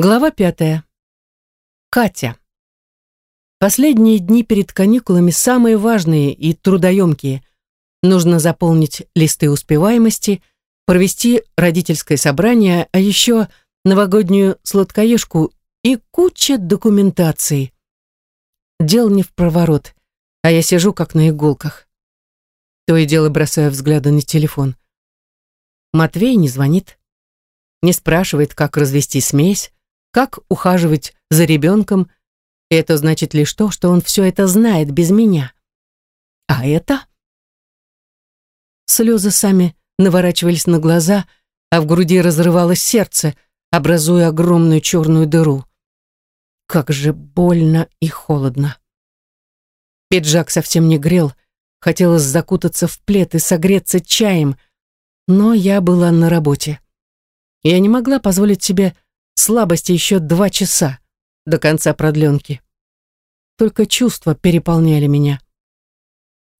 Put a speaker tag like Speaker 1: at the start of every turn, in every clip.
Speaker 1: Глава пятая. Катя. Последние дни перед каникулами самые важные и трудоемкие. Нужно заполнить листы успеваемости, провести родительское собрание, а еще новогоднюю сладкоежку и куча документации. Дел не в проворот, а я сижу как на иголках. То и дело бросаю взгляды на телефон. Матвей не звонит, не спрашивает, как развести смесь, как ухаживать за ребенком, и это значит лишь то, что он все это знает без меня. А это? Слезы сами наворачивались на глаза, а в груди разрывалось сердце, образуя огромную черную дыру. Как же больно и холодно. Пиджак совсем не грел, хотелось закутаться в плед и согреться чаем, но я была на работе. Я не могла позволить себе слабости еще два часа до конца продленки. Только чувства переполняли меня.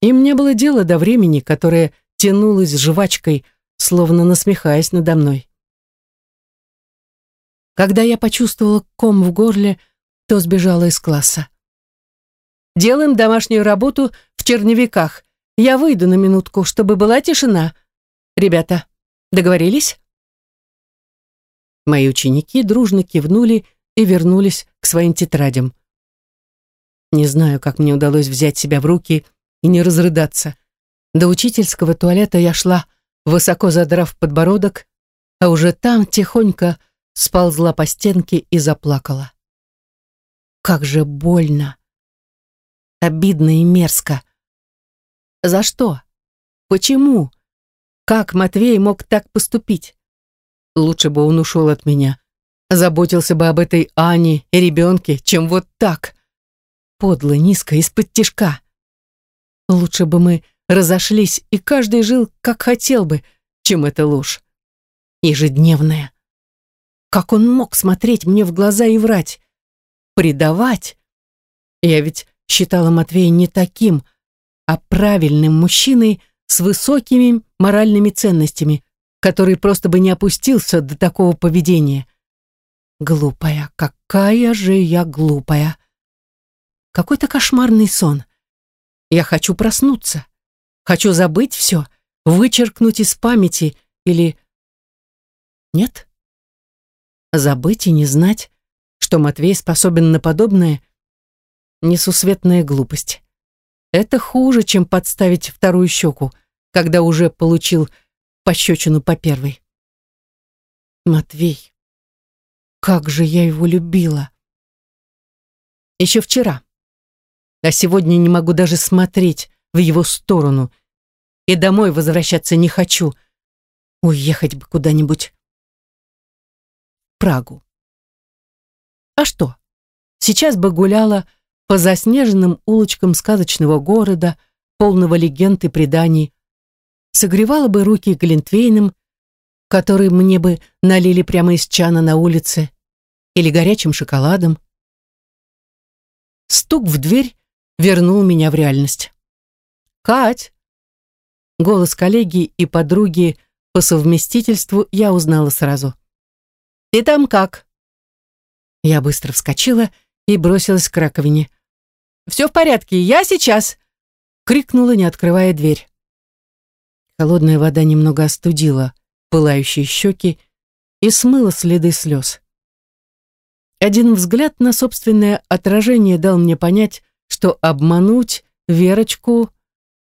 Speaker 1: Им не было дела до времени, которое тянулось жвачкой, словно насмехаясь надо мной. Когда я почувствовала ком в горле, то сбежала из класса. «Делаем домашнюю работу в черновиках. Я выйду на минутку, чтобы была тишина. Ребята, договорились?» Мои ученики дружно кивнули и вернулись к своим тетрадям. Не знаю, как мне удалось взять себя в руки и не разрыдаться. До учительского туалета я шла, высоко задрав подбородок, а уже там тихонько сползла по стенке и заплакала. Как же больно. Обидно и мерзко. За что? Почему? Как Матвей мог так поступить? Лучше бы он ушел от меня. Заботился бы об этой Ане и ребенке, чем вот так. Подло, низко, из-под тишка. Лучше бы мы разошлись, и каждый жил, как хотел бы, чем эта ложь. Ежедневная. Как он мог смотреть мне в глаза и врать? Предавать? Я ведь считала Матвея не таким, а правильным мужчиной с высокими моральными ценностями, который просто бы не опустился до такого поведения. Глупая, какая же я глупая. Какой-то кошмарный сон. Я хочу проснуться. Хочу забыть все, вычеркнуть из памяти или... Нет? Забыть и не знать, что Матвей способен на подобное, несусветная глупость. Это хуже, чем подставить вторую щеку, когда уже получил пощечину по первой. Матвей, как же я его любила. Еще вчера. А сегодня не могу даже смотреть в его сторону. И домой возвращаться не хочу. Уехать бы куда-нибудь. Прагу. А что? Сейчас бы гуляла по заснеженным улочкам сказочного города, полного легенд и преданий, согревала бы руки глинтвейном, который мне бы налили прямо из чана на улице, или горячим шоколадом. Стук в дверь вернул меня в реальность. «Кать!» Голос коллеги и подруги по совместительству я узнала сразу. «Ты там как?» Я быстро вскочила и бросилась к раковине. «Все в порядке, я сейчас!» крикнула, не открывая дверь. Холодная вода немного остудила пылающие щеки и смыла следы слез. Один взгляд на собственное отражение дал мне понять, что обмануть Верочку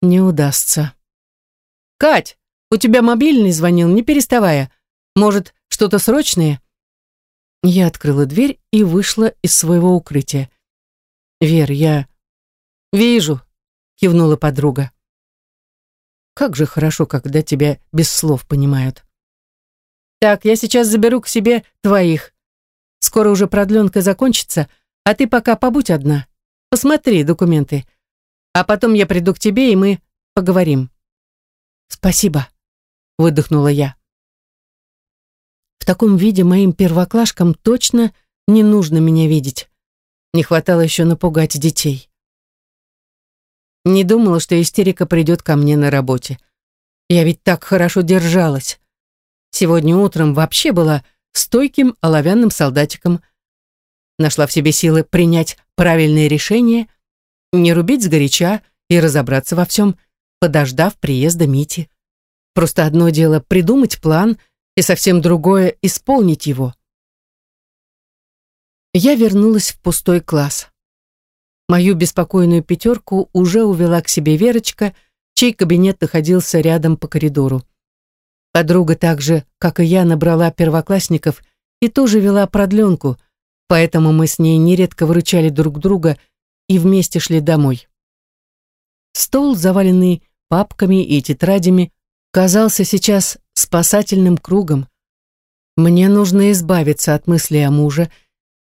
Speaker 1: не удастся. «Кать, у тебя мобильный звонил, не переставая. Может, что-то срочное?» Я открыла дверь и вышла из своего укрытия. «Вер, я...» «Вижу», — кивнула подруга. Как же хорошо, когда тебя без слов понимают. Так, я сейчас заберу к себе твоих. Скоро уже продленка закончится, а ты пока побудь одна. Посмотри документы. А потом я приду к тебе, и мы поговорим. Спасибо, выдохнула я. В таком виде моим первоклашкам точно не нужно меня видеть. Не хватало еще напугать детей. Не думала, что истерика придет ко мне на работе. Я ведь так хорошо держалась. Сегодня утром вообще была стойким оловянным солдатиком. Нашла в себе силы принять правильное решение, не рубить сгоряча и разобраться во всем, подождав приезда Мити. Просто одно дело придумать план, и совсем другое — исполнить его. Я вернулась в пустой класс. Мою беспокойную пятерку уже увела к себе Верочка, чей кабинет находился рядом по коридору. Подруга так же, как и я, набрала первоклассников и тоже вела продленку, поэтому мы с ней нередко выручали друг друга и вместе шли домой. Стол, заваленный папками и тетрадями, казался сейчас спасательным кругом. Мне нужно избавиться от мысли о муже,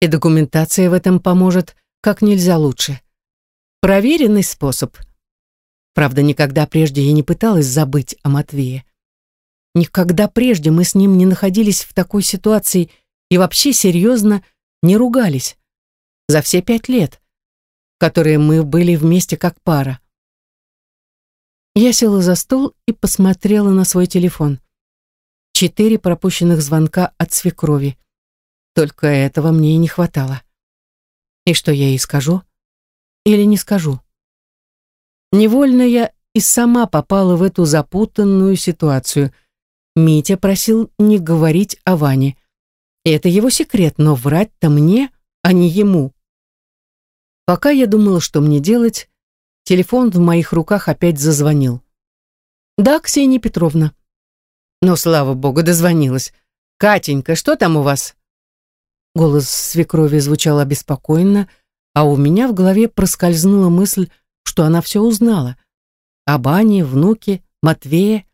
Speaker 1: и документация в этом поможет как нельзя лучше. Проверенный способ. Правда, никогда прежде я не пыталась забыть о Матвее. Никогда прежде мы с ним не находились в такой ситуации и вообще серьезно не ругались. За все пять лет, которые мы были вместе как пара. Я села за стол и посмотрела на свой телефон. Четыре пропущенных звонка от свекрови. Только этого мне и не хватало. И что я ей скажу? Или не скажу? Невольно я и сама попала в эту запутанную ситуацию. Митя просил не говорить о Ване. Это его секрет, но врать-то мне, а не ему. Пока я думала, что мне делать, Телефон в моих руках опять зазвонил. «Да, Ксения Петровна». «Ну, слава богу, дозвонилась. Катенька, что там у вас?» Голос свекрови звучал обеспокоенно, а у меня в голове проскользнула мысль, что она все узнала. О бане, внуке, Матвее.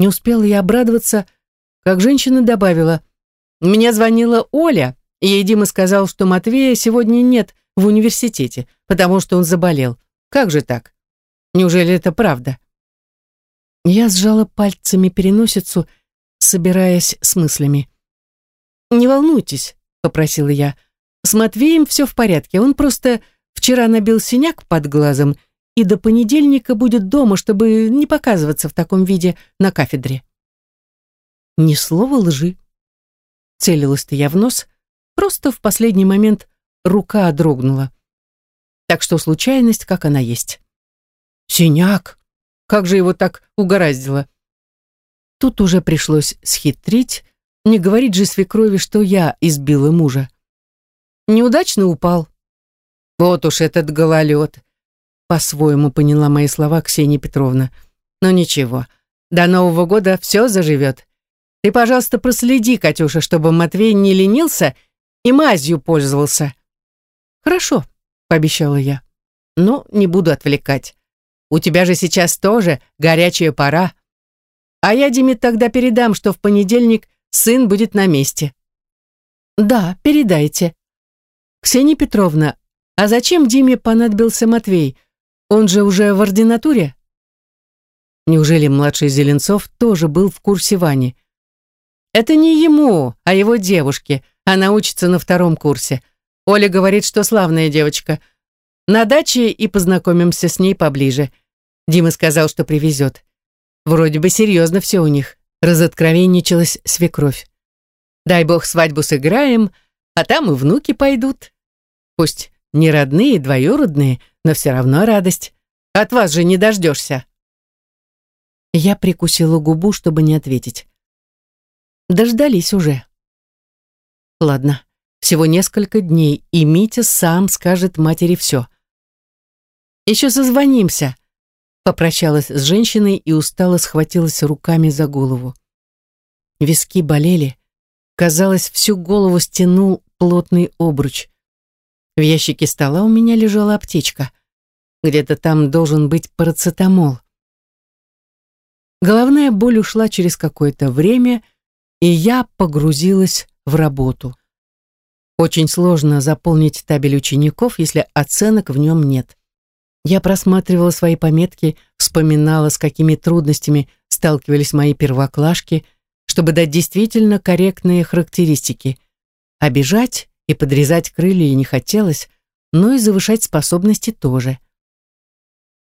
Speaker 1: Не успела я обрадоваться, как женщина добавила. «Мне звонила Оля, и ей Дима сказал, что Матвея сегодня нет в университете, потому что он заболел. Как же так? Неужели это правда? Я сжала пальцами переносицу, собираясь с мыслями. «Не волнуйтесь», — попросила я. «С Матвеем все в порядке. Он просто вчера набил синяк под глазом и до понедельника будет дома, чтобы не показываться в таком виде на кафедре». Ни слова лжи. Целилась-то я в нос, просто в последний момент рука дрогнула. Так что случайность, как она есть. Синяк! Как же его так угораздило? Тут уже пришлось схитрить, не говорить же свекрови, что я избила мужа. Неудачно упал. Вот уж этот гололед. По-своему поняла мои слова Ксения Петровна. Но ничего, до Нового года все заживет. Ты, пожалуйста, проследи, Катюша, чтобы Матвей не ленился и мазью пользовался. Хорошо, пообещала я. «Ну, не буду отвлекать. У тебя же сейчас тоже горячая пора. А я Диме тогда передам, что в понедельник сын будет на месте». «Да, передайте». «Ксения Петровна, а зачем Диме понадобился Матвей? Он же уже в ординатуре?» Неужели младший Зеленцов тоже был в курсе Вани? «Это не ему, а его девушке. Она учится на втором курсе. Оля говорит, что славная девочка. На даче и познакомимся с ней поближе. Дима сказал, что привезет. Вроде бы серьезно все у них. Разоткровенничалась свекровь. Дай бог свадьбу сыграем, а там и внуки пойдут. Пусть не родные, двоюродные, но все равно радость. От вас же не дождешься. Я прикусила губу, чтобы не ответить. Дождались уже. Ладно, всего несколько дней, и Митя сам скажет матери все. «Еще созвонимся», — попрощалась с женщиной и устало схватилась руками за голову. Виски болели. Казалось, всю голову стянул плотный обруч. В ящике стола у меня лежала аптечка. Где-то там должен быть парацетамол. Головная боль ушла через какое-то время, и я погрузилась в работу. Очень сложно заполнить табель учеников, если оценок в нем нет. Я просматривала свои пометки, вспоминала, с какими трудностями сталкивались мои первоклашки, чтобы дать действительно корректные характеристики. Обижать и подрезать крылья не хотелось, но и завышать способности тоже.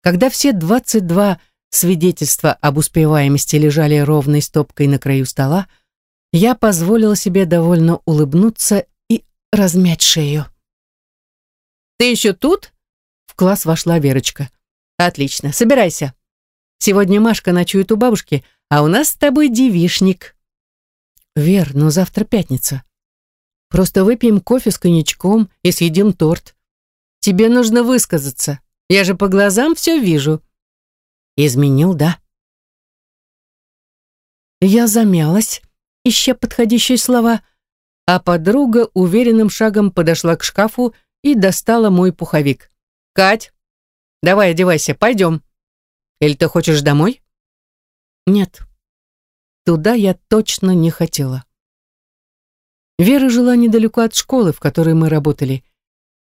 Speaker 1: Когда все 22 свидетельства об успеваемости лежали ровной стопкой на краю стола, я позволила себе довольно улыбнуться и размять шею. «Ты еще тут?» В класс вошла Верочка. «Отлично, собирайся. Сегодня Машка ночует у бабушки, а у нас с тобой девишник». «Вер, но завтра пятница. Просто выпьем кофе с коньячком и съедим торт. Тебе нужно высказаться. Я же по глазам все вижу». «Изменил, да?» Я замялась, ища подходящие слова, а подруга уверенным шагом подошла к шкафу и достала мой пуховик. «Кать, давай одевайся, пойдем. Или ты хочешь домой?» «Нет, туда я точно не хотела». Вера жила недалеко от школы, в которой мы работали.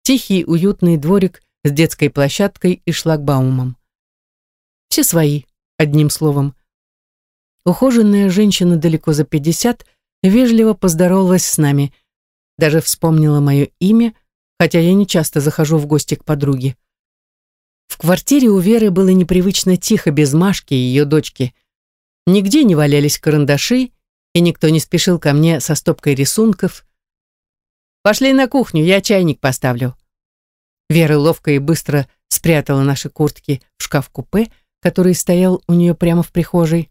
Speaker 1: Тихий, уютный дворик с детской площадкой и шлагбаумом. Все свои, одним словом. Ухоженная женщина далеко за пятьдесят вежливо поздоровалась с нами, даже вспомнила мое имя, хотя я не часто захожу в гости к подруге. В квартире у Веры было непривычно тихо без Машки и ее дочки. Нигде не валялись карандаши, и никто не спешил ко мне со стопкой рисунков. «Пошли на кухню, я чайник поставлю». Вера ловко и быстро спрятала наши куртки в шкаф-купе, который стоял у нее прямо в прихожей.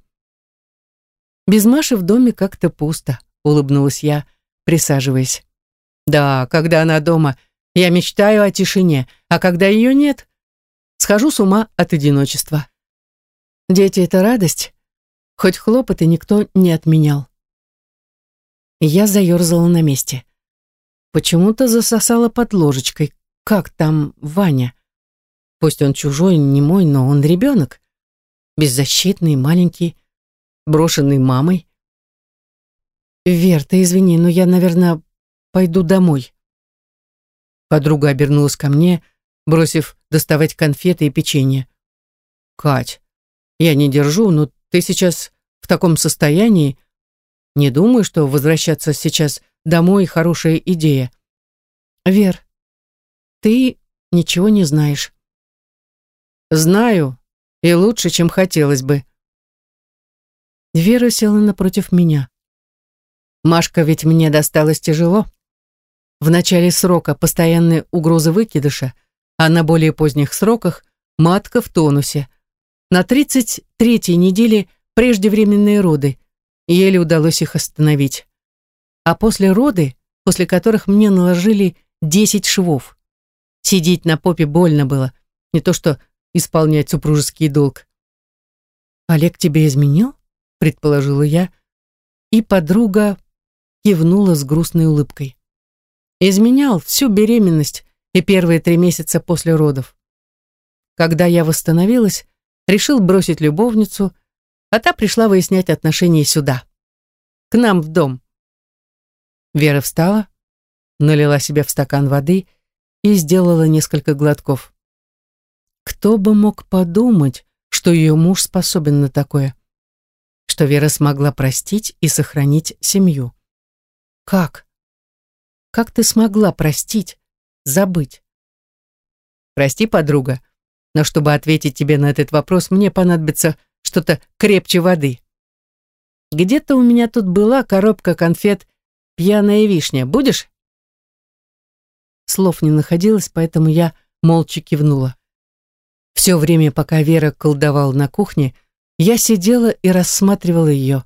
Speaker 1: «Без Маши в доме как-то пусто», — улыбнулась я, присаживаясь. «Да, когда она дома, я мечтаю о тишине, а когда ее нет, схожу с ума от одиночества. Дети — это радость, хоть хлопоты никто не отменял. Я заерзала на месте. Почему-то засосала под ложечкой. Как там Ваня? Пусть он чужой, не мой, но он ребенок. Беззащитный, маленький, брошенный мамой. «Вер, ты извини, но я, наверное, пойду домой». Подруга обернулась ко мне, бросив доставать конфеты и печенье. «Кать, я не держу, но ты сейчас в таком состоянии. Не думаю, что возвращаться сейчас домой хорошая идея. Вер, ты ничего не знаешь». «Знаю, и лучше, чем хотелось бы». Вера села напротив меня. «Машка ведь мне досталось тяжело. В начале срока постоянные угрозы выкидыша, а на более поздних сроках матка в тонусе. На 33-й неделе преждевременные роды. Еле удалось их остановить. А после роды, после которых мне наложили 10 швов. Сидеть на попе больно было, не то что исполнять супружеский долг. «Олег тебе изменил?» предположила я, и подруга кивнула с грустной улыбкой. Изменял всю беременность и первые три месяца после родов. Когда я восстановилась, решил бросить любовницу, а та пришла выяснять отношения сюда, к нам в дом. Вера встала, налила себе в стакан воды и сделала несколько глотков. Кто бы мог подумать, что ее муж способен на такое? что Вера смогла простить и сохранить семью. Как? Как ты смогла простить, забыть? Прости, подруга, но чтобы ответить тебе на этот вопрос, мне понадобится что-то крепче воды. Где-то у меня тут была коробка конфет «Пьяная вишня». Будешь? Слов не находилось, поэтому я молча кивнула. Все время, пока Вера колдовала на кухне, я сидела и рассматривала ее.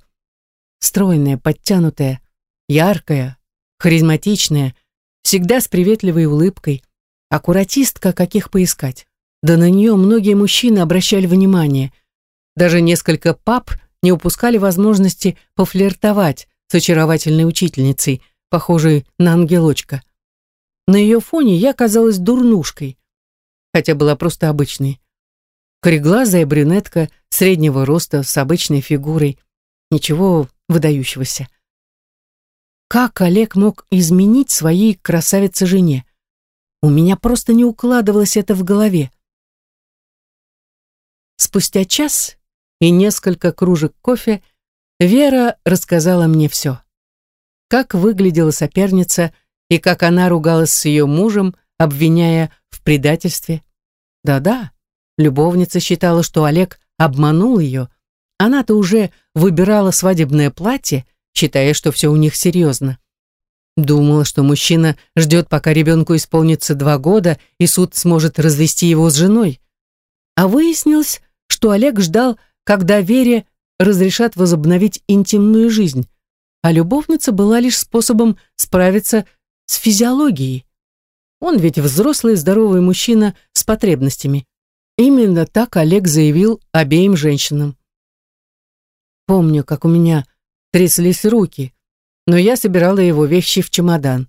Speaker 1: Стройная, подтянутая, яркая, харизматичная, всегда с приветливой улыбкой, аккуратистка, каких поискать. Да на нее многие мужчины обращали внимание. Даже несколько пап не упускали возможности пофлиртовать с очаровательной учительницей, похожей на ангелочка. На ее фоне я казалась дурнушкой, хотя была просто обычной. Кореглазая брюнетка среднего роста с обычной фигурой. Ничего выдающегося. Как Олег мог изменить своей красавице-жене? У меня просто не укладывалось это в голове. Спустя час и несколько кружек кофе Вера рассказала мне все. Как выглядела соперница и как она ругалась с ее мужем, обвиняя в предательстве. Да-да, Любовница считала, что Олег обманул ее. Она-то уже выбирала свадебное платье считая, что все у них серьезно. Думала, что мужчина ждет, пока ребенку исполнится два года, и суд сможет развести его с женой. А выяснилось, что Олег ждал, когда Вере разрешат возобновить интимную жизнь, а любовница была лишь способом справиться с физиологией. Он ведь взрослый здоровый мужчина с потребностями. Именно так Олег заявил обеим женщинам. Помню, как у меня тряслись руки, но я собирала его вещи в чемодан.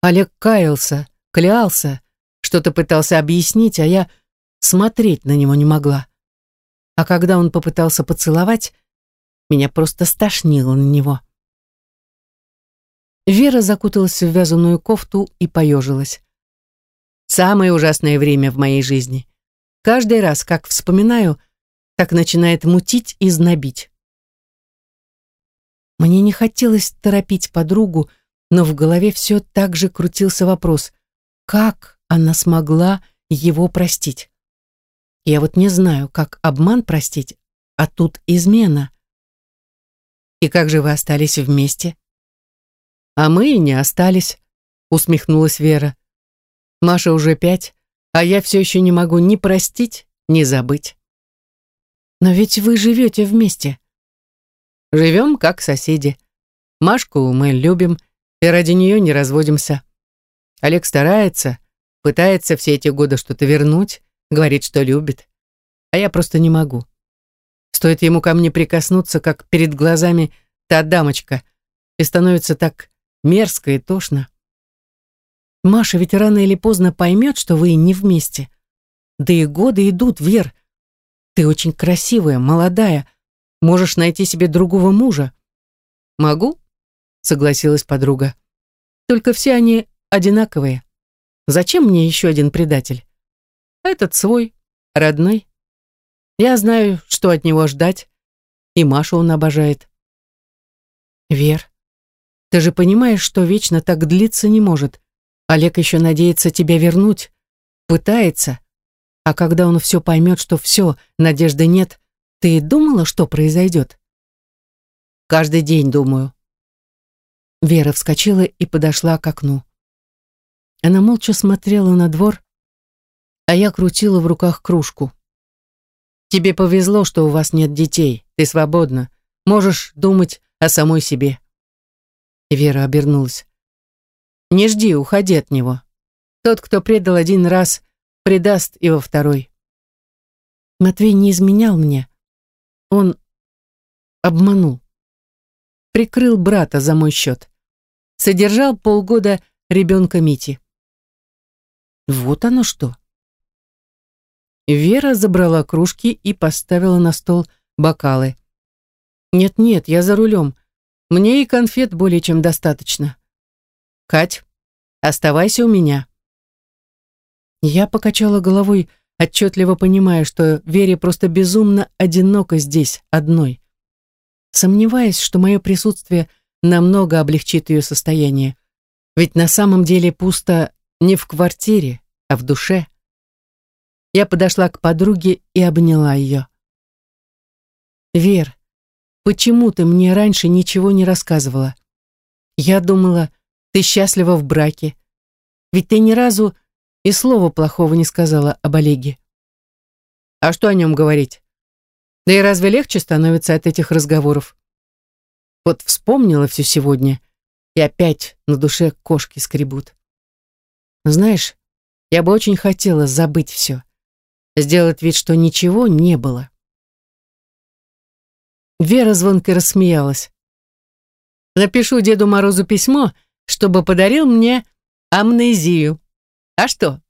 Speaker 1: Олег каялся, клялся, что-то пытался объяснить, а я смотреть на него не могла. А когда он попытался поцеловать, меня просто стошнило на него. Вера закуталась в вязаную кофту и поежилась. Самое ужасное время в моей жизни. Каждый раз, как вспоминаю, так начинает мутить и знобить. Мне не хотелось торопить подругу, но в голове все так же крутился вопрос, как она смогла его простить. Я вот не знаю, как обман простить, а тут измена. И как же вы остались вместе? А мы и не остались, усмехнулась Вера. Маша уже пять, а я все еще не могу ни простить, ни забыть. Но ведь вы живете вместе. Живем как соседи. Машку мы любим и ради нее не разводимся. Олег старается, пытается все эти годы что-то вернуть, говорит, что любит. А я просто не могу. Стоит ему ко мне прикоснуться, как перед глазами та дамочка, и становится так мерзко и тошно. Маша ведь рано или поздно поймет, что вы не вместе. Да и годы идут, Вер. Ты очень красивая, молодая, Можешь найти себе другого мужа». «Могу», — согласилась подруга. «Только все они одинаковые. Зачем мне еще один предатель? Этот свой, родной. Я знаю, что от него ждать, и Машу он обожает». «Вер, ты же понимаешь, что вечно так длиться не может. Олег еще надеется тебя вернуть, пытается. А когда он все поймет, что все, надежды нет, ты думала, что произойдет? Каждый день думаю. Вера вскочила и подошла к окну. Она молча смотрела на двор, а я крутила в руках кружку. Тебе повезло, что у вас нет детей. Ты свободна. Можешь думать о самой себе. Вера обернулась. Не жди, уходи от него. Тот, кто предал один раз, предаст и во второй. Матвей не изменял мне. Он обманул. Прикрыл брата за мой счет. Содержал полгода ребенка Мити. Вот оно что. Вера забрала кружки и поставила на стол бокалы. «Нет-нет, я за рулем. Мне и конфет более чем достаточно. Кать, оставайся у меня». Я покачала головой, отчетливо понимая, что Вере просто безумно одиноко здесь, одной. Сомневаясь, что мое присутствие намного облегчит ее состояние. Ведь на самом деле пусто не в квартире, а в душе. Я подошла к подруге и обняла ее. «Вер, почему ты мне раньше ничего не рассказывала? Я думала, ты счастлива в браке. Ведь ты ни разу и слова плохого не сказала об Олеге. А что о нем говорить? Да и разве легче становится от этих разговоров? Вот вспомнила все сегодня, и опять на душе кошки скребут. Знаешь, я бы очень хотела забыть все, сделать вид, что ничего не было. Вера звонко рассмеялась. Напишу Деду Морозу письмо, чтобы подарил мне амнезию. А что,